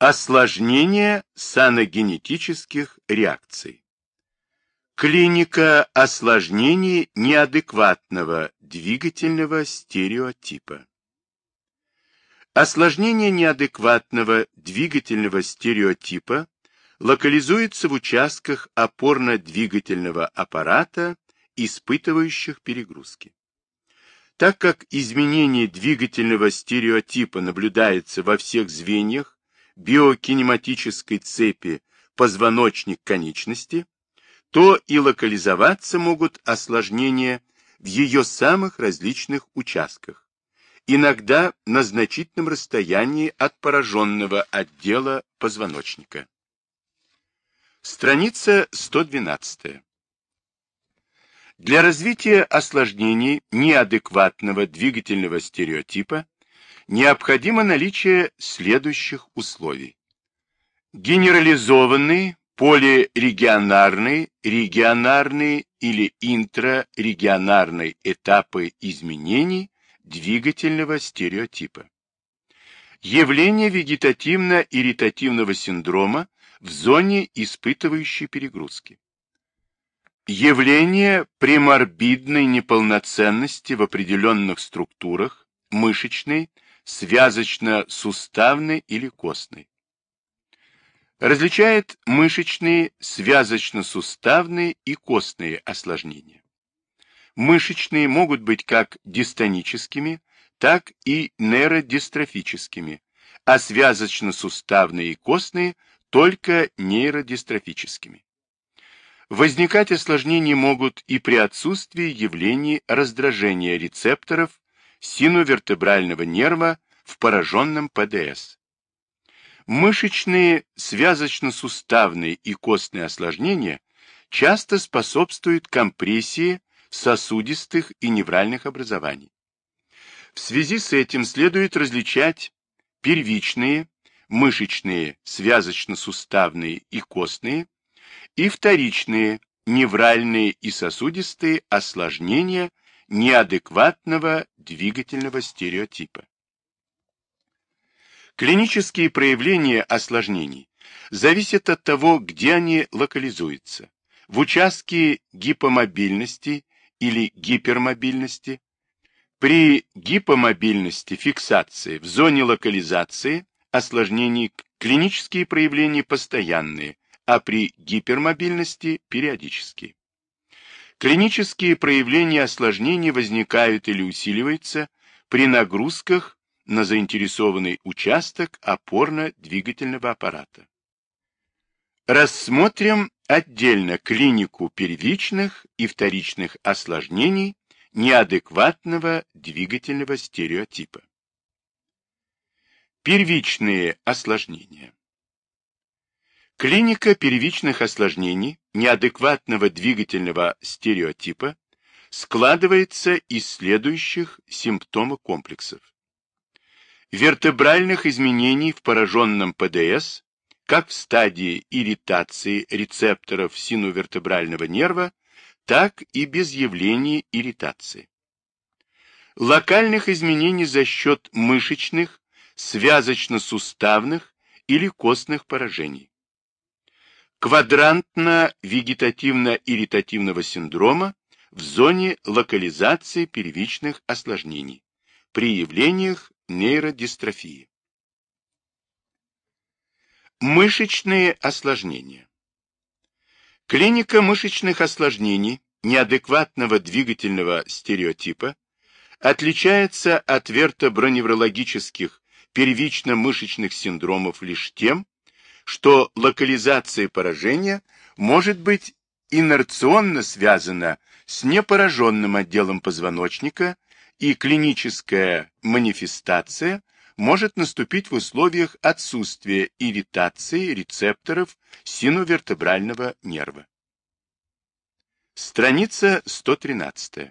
Осложнение саногенетических реакций. Клиника осложнений неадекватного двигательного стереотипа. Осложнение неадекватного двигательного стереотипа локализуется в участках опорно-двигательного аппарата, испытывающих перегрузки. Так как изменение двигательного стереотипа наблюдается во всех звеньях биокинематической цепи позвоночник конечности, то и локализоваться могут осложнения в ее самых различных участках, иногда на значительном расстоянии от пораженного отдела позвоночника. Страница 112. Для развития осложнений неадекватного двигательного стереотипа необходимо наличие следующих условий. Генерализованный, полирегионарный, регионарный или интрарегионарный этапы изменений двигательного стереотипа. Явление вегетативно-ирритативного синдрома в зоне испытывающей перегрузки. Явление преморбидной неполноценности в определенных структурах, мышечной, связочно-суставной или костной. Различает мышечные, связочно-суставные и костные осложнения. Мышечные могут быть как дистоническими, так и нейродистрофическими, а связочно-суставные и костные только нейродистрофическими. Возникать осложнения могут и при отсутствии явлений раздражения рецепторов синовертебрального нерва в пораженном ПДС. Мышечные, связочно-суставные и костные осложнения часто способствуют компрессии сосудистых и невральных образований. В связи с этим следует различать первичные, мышечные, связочно-суставные и костные, и вторичные, невральные и сосудистые осложнения неадекватного двигательного стереотипа. Клинические проявления осложнений зависят от того, где они локализуются. В участке гипомобильности или гипермобильности, при гипомобильности фиксации в зоне локализации осложнений клинические проявления постоянные, а при гипермобильности периодические. Клинические проявления осложнений возникают или усиливаются при нагрузках на заинтересованный участок опорно-двигательного аппарата. Рассмотрим отдельно клинику первичных и вторичных осложнений неадекватного двигательного стереотипа. Первичные осложнения. Клиника первичных осложнений неадекватного двигательного стереотипа складывается из следующих симптомов-комплексов. Вертебральных изменений в пораженном ПДС, как в стадии ирритации рецепторов синовертебрального нерва, так и без явлений ирритации. Локальных изменений за счет мышечных, связочно-суставных или костных поражений квадрантно-вегетативно-ирритативного синдрома в зоне локализации первичных осложнений при явлениях нейродистрофии. Мышечные осложнения. Клиника мышечных осложнений неадекватного двигательного стереотипа отличается от вертоброневрологических первично-мышечных синдромов лишь тем, что локализация поражения может быть инерционно связана с непораженным отделом позвоночника и клиническая манифестация может наступить в условиях отсутствия ирритации рецепторов синовертебрального нерва. Страница 113.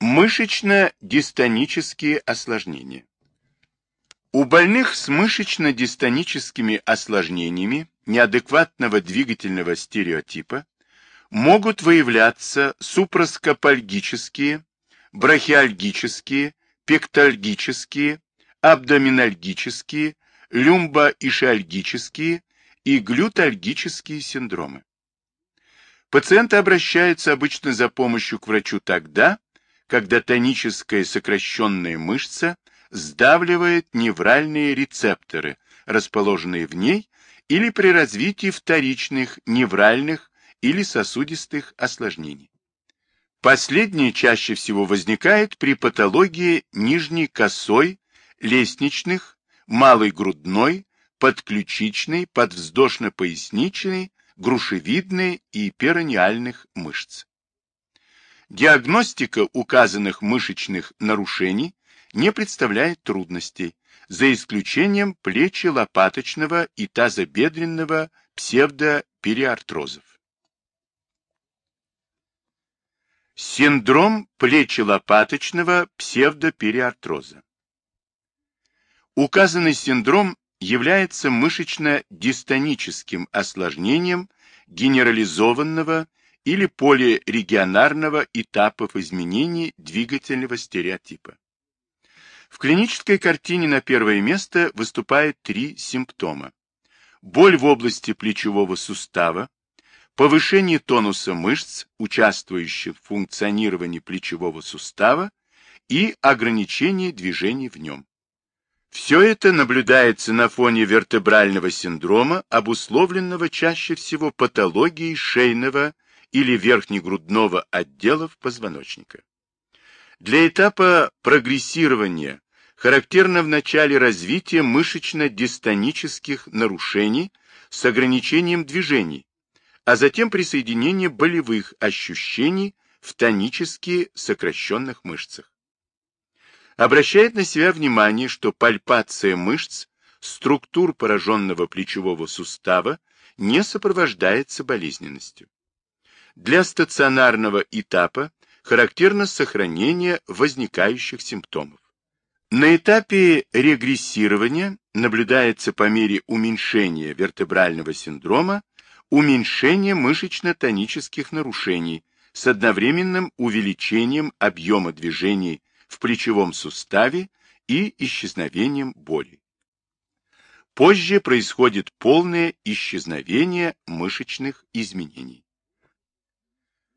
Мышечно-дистонические осложнения. У больных с мышечно-дистоническими осложнениями неадекватного двигательного стереотипа могут выявляться суpraскопальгические, брахиальгические, пектальгические, абдоминальгические, люмбоишиальгические и глютальгические синдромы. Пациенты обращаются обычно за помощью к врачу тогда, когда тоническая сокращенная мышца сдавливает невральные рецепторы, расположенные в ней, или при развитии вторичных невральных или сосудистых осложнений. Последнее чаще всего возникает при патологии нижней косой, лестничных, малой грудной, подключичной, подвздошно-поясничной, грушевидной и перонеальных мышц. Диагностика указанных мышечных нарушений не представляет трудностей, за исключением плечи-лопаточного и тазобедренного псевдопериартрозов. Синдром плечи-лопаточного псевдопериартроза. Указанный синдром является мышечно-дистоническим осложнением генерализованного или полирегионарного этапов изменений двигательного стереотипа. В клинической картине на первое место выступают три симптома. Боль в области плечевого сустава, повышение тонуса мышц, участвующих в функционировании плечевого сустава, и ограничение движений в нем. Все это наблюдается на фоне вертебрального синдрома, обусловленного чаще всего патологией шейного или верхнегрудного отделов позвоночника. Для этапа прогрессирования характерно в начале развития мышечно-дистонических нарушений с ограничением движений, а затем присоединение болевых ощущений в тонически сокращенных мышцах. Обращает на себя внимание, что пальпация мышц структур пораженного плечевого сустава не сопровождается болезненностью. Для стационарного этапа характерно сохранение возникающих симптомов. На этапе регрессирования наблюдается по мере уменьшения вертебрального синдрома уменьшение мышечно-тонических нарушений с одновременным увеличением объема движений в плечевом суставе и исчезновением боли. Позже происходит полное исчезновение мышечных изменений.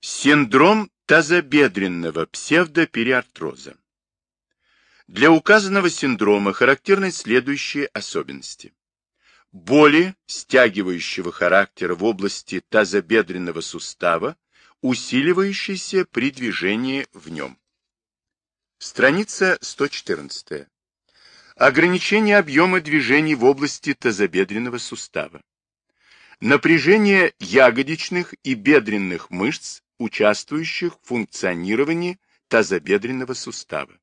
Синдром тазобедренного псевдопериартроза. Для указанного синдрома характерны следующие особенности боли стягивающего характера в области тазобедренного сустава, усиливающейся при движении в нем. Страница 114. Ограничение объема движений в области тазобедренного сустава. Напряжение ягодичных и бедренных мышц, участвующих в функционировании тазобедренного сустава.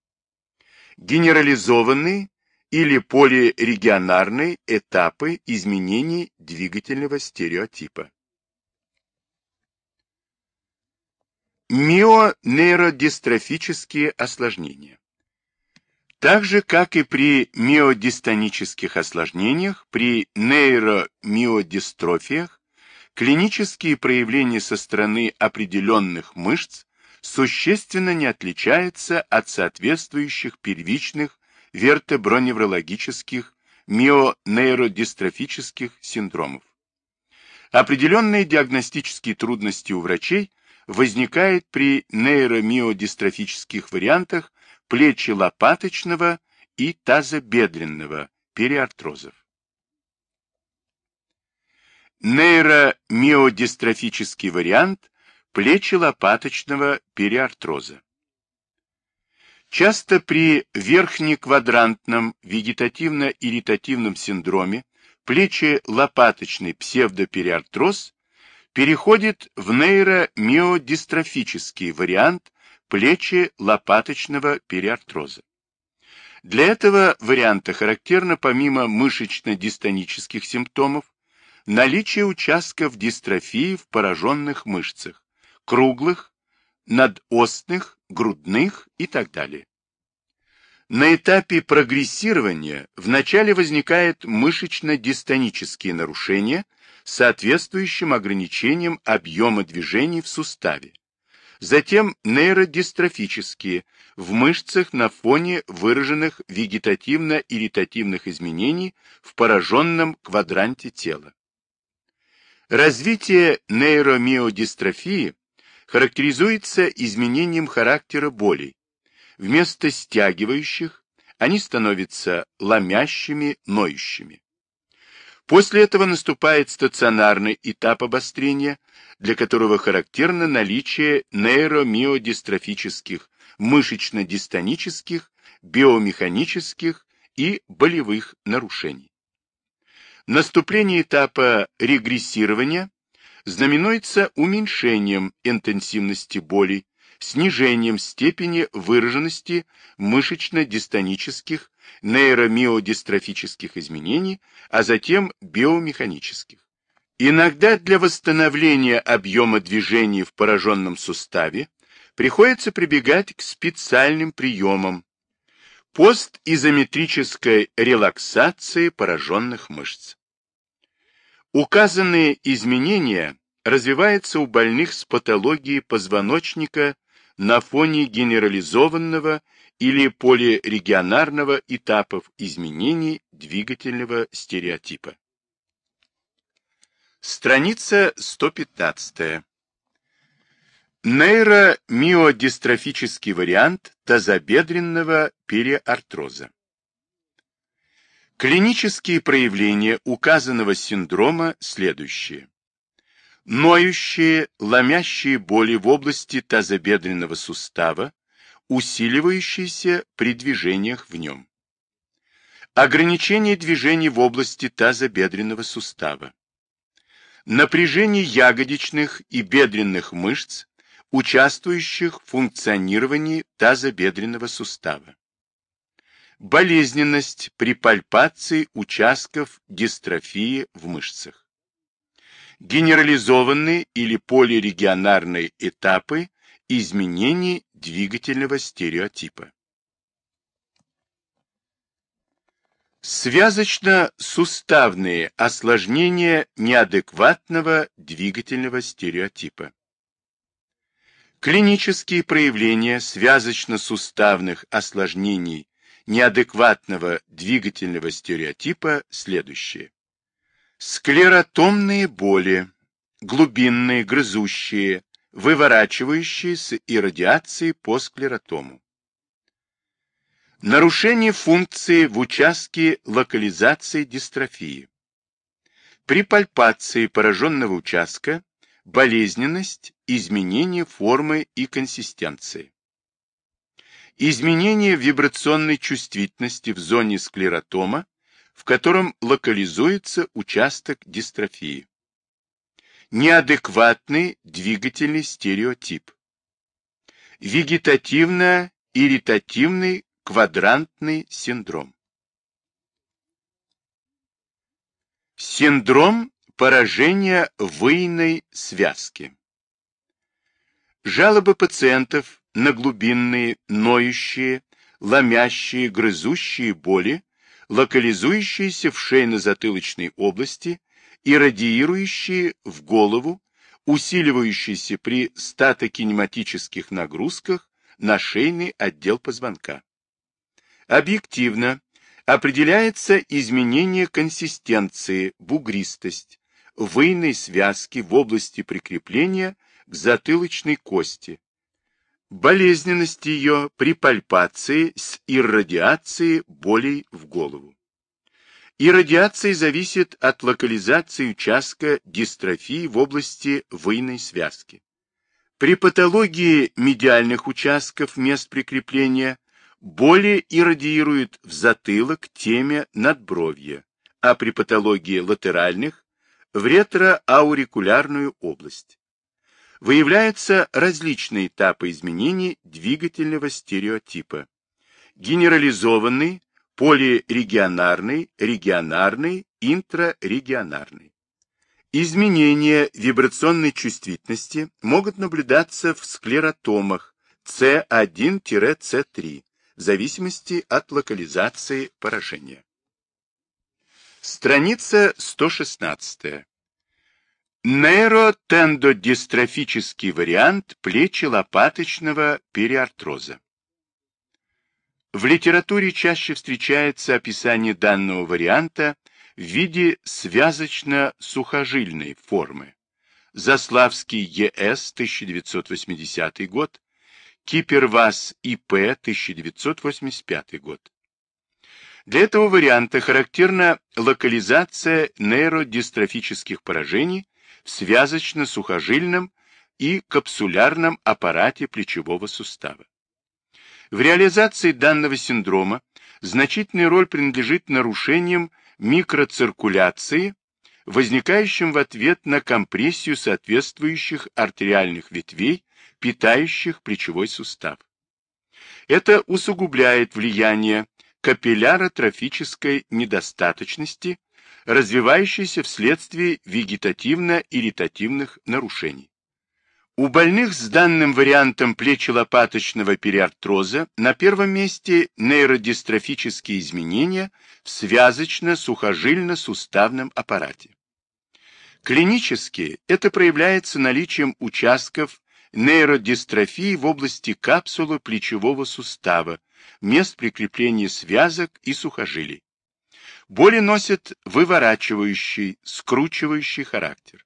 Генерализованный или полирегионарные этапы изменений двигательного стереотипа. Мионейродистрофические осложнения. Так же, как и при миодистонических осложнениях, при нейромиодистрофиях, клинические проявления со стороны определенных мышц существенно не отличаются от соответствующих первичных вертеброневрологических мионейродистрофических синдромов. Определенные диагностические трудности у врачей возникают при нейромиодистрофических вариантах плечи лопаточного и тазобедренного периартрозов. Нейромиодистрофический вариант плечи лопаточного периартроза. Часто при верхнеквадрантном вегетативно-ирритативном синдроме плечи-лопаточный псевдопериартроз переходит в нейромиодистрофический вариант плечи-лопаточного периартроза. Для этого варианта характерно помимо мышечно-дистонических симптомов наличие участков дистрофии в пораженных мышцах, круглых, надостных, грудных и так далее. На этапе прогрессирования вначале возникают мышечно-дистонические нарушения с соответствующим ограничением объема движений в суставе. затем нейродистрофические в мышцах на фоне выраженных вегетативно-ирритативных изменений в пораженном квадранте тела. Развитие нейромиодистрофии характеризуется изменением характера болей. Вместо стягивающих они становятся ломящими, ноющими. После этого наступает стационарный этап обострения, для которого характерно наличие нейромиодистрофических, мышечно-дистонических, биомеханических и болевых нарушений. Наступление этапа регрессирования знаменуется уменьшением интенсивности болей, снижением степени выраженности мышечно-дистонических, нейромиодистрофических изменений, а затем биомеханических. Иногда для восстановления объема движений в пораженном суставе приходится прибегать к специальным приемам постизометрической релаксации пораженных мышц. Указанные изменения развиваются у больных с патологией позвоночника на фоне генерализованного или полирегионарного этапов изменений двигательного стереотипа. Страница 115. Нейромиодистрофический вариант тазобедренного периартроза. Клинические проявления указанного синдрома следующие ноющие, ломящие боли в области тазобедренного сустава, усиливающиеся при движениях в нем. Ограничение движений в области тазобедренного сустава. Напряжение ягодичных и бедренных мышц, участвующих в функционировании тазобедренного сустава. Болезненность при пальпации участков дистрофии в мышцах генерализованные или полирегионарные этапы изменений двигательного стереотипа. Связочно-суставные осложнения неадекватного двигательного стереотипа. Клинические проявления связочно-суставных осложнений неадекватного двигательного стереотипа следующие. Склеротомные боли, глубинные, грызущие, выворачивающиеся и радиации по склеротому. Нарушение функции в участке локализации дистрофии. При пальпации пораженного участка болезненность, изменение формы и консистенции. Изменение вибрационной чувствительности в зоне склеротома в котором локализуется участок дистрофии. Неадекватный двигательный стереотип. Вегетативно-ирритативный квадрантный синдром. Синдром поражения выйной связки. Жалобы пациентов на глубинные, ноющие, ломящие, грызущие боли локализующиеся в шейно-затылочной области и радиирующие в голову, усиливающиеся при статокинематических нагрузках на шейный отдел позвонка. Объективно определяется изменение консистенции, бугристость, выйной связки в области прикрепления к затылочной кости, болезненность ее при пальпации с иррадиацией болей в голову. Иррадиация зависит от локализации участка дистрофии в области выйной связки. При патологии медиальных участков мест прикрепления боли иррадиируют в затылок, теме, надбровье, а при патологии латеральных – в ретроаурикулярную область выявляются различные этапы изменений двигательного стереотипа. Генерализованный, полирегионарный, регионарный, интрарегионарный. Изменения вибрационной чувствительности могут наблюдаться в склеротомах C1-C3 в зависимости от локализации поражения. Страница 116. Нейротендодистрофический вариант плечи лопаточного периартроза. В литературе чаще встречается описание данного варианта в виде связочно-сухожильной формы. Заславский ЕС, 1980 год, Кипервас ИП, 1985 год. Для этого варианта характерна локализация нейродистрофических поражений в связочно-сухожильном и капсулярном аппарате плечевого сустава. В реализации данного синдрома значительная роль принадлежит нарушениям микроциркуляции, возникающим в ответ на компрессию соответствующих артериальных ветвей, питающих плечевой сустав. Это усугубляет влияние капилляротрофической недостаточности развивающийся вследствие вегетативно-ирритативных нарушений. У больных с данным вариантом плечелопаточного периартроза на первом месте нейродистрофические изменения в связочно-сухожильно-суставном аппарате. Клинически это проявляется наличием участков нейродистрофии в области капсулы плечевого сустава, мест прикрепления связок и сухожилий. Боли носят выворачивающий, скручивающий характер.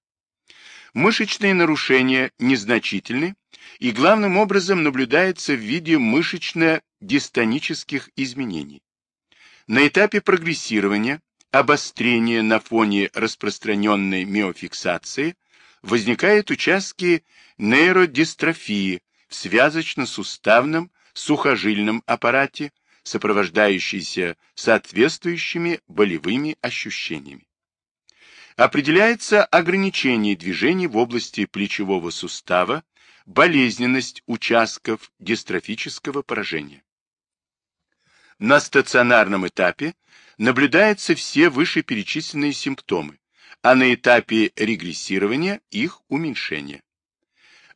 Мышечные нарушения незначительны и главным образом наблюдаются в виде мышечно-дистонических изменений. На этапе прогрессирования, обострения на фоне распространенной миофиксации возникают участки нейродистрофии в связочно-суставном, сухожильном аппарате, сопровождающийся соответствующими болевыми ощущениями. Определяется ограничение движений в области плечевого сустава, болезненность участков дистрофического поражения. На стационарном этапе наблюдаются все вышеперечисленные симптомы, а на этапе регрессирования их уменьшение.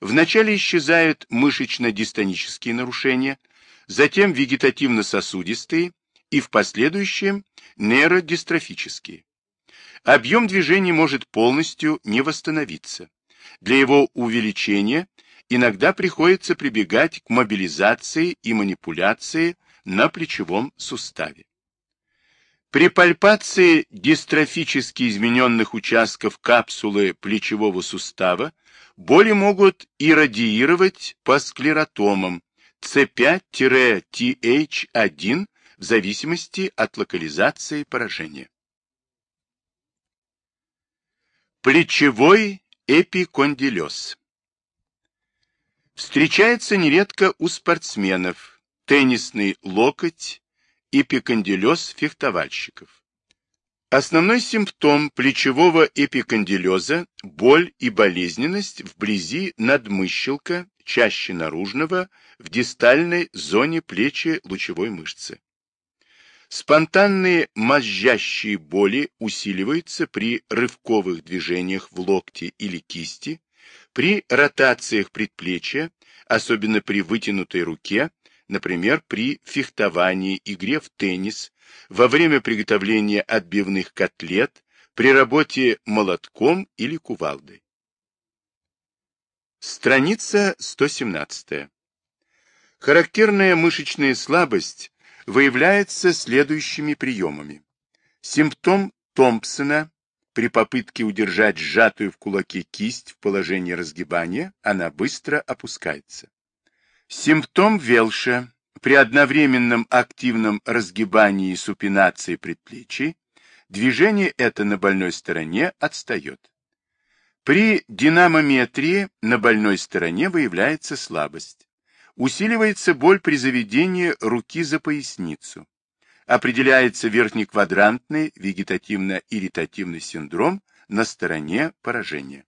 Вначале исчезают мышечно-дистонические нарушения, затем вегетативно-сосудистые и в последующем нейродистрофические. Объем движения может полностью не восстановиться. Для его увеличения иногда приходится прибегать к мобилизации и манипуляции на плечевом суставе. При пальпации дистрофически измененных участков капсулы плечевого сустава боли могут иррадиировать по склеротомам, C5-TH1 в зависимости от локализации поражения. Плечевой эпикондилез Встречается нередко у спортсменов теннисный локоть, эпикондилез фехтовальщиков. Основной симптом плечевого эпикондилеза – боль и болезненность вблизи надмыщелка, чаще наружного, в дистальной зоне плечи лучевой мышцы. Спонтанные мозжащие боли усиливаются при рывковых движениях в локте или кисти, при ротациях предплечья, особенно при вытянутой руке, например, при фехтовании, игре в теннис, во время приготовления отбивных котлет, при работе молотком или кувалдой. Страница 117. Характерная мышечная слабость выявляется следующими приемами. Симптом Томпсона при попытке удержать сжатую в кулаке кисть в положении разгибания, она быстро опускается. Симптом Велша при одновременном активном разгибании и супинации предплечий, движение это на больной стороне отстает. При динамометрии на больной стороне выявляется слабость. Усиливается боль при заведении руки за поясницу. Определяется верхнеквадрантный вегетативно-ирритативный синдром на стороне поражения.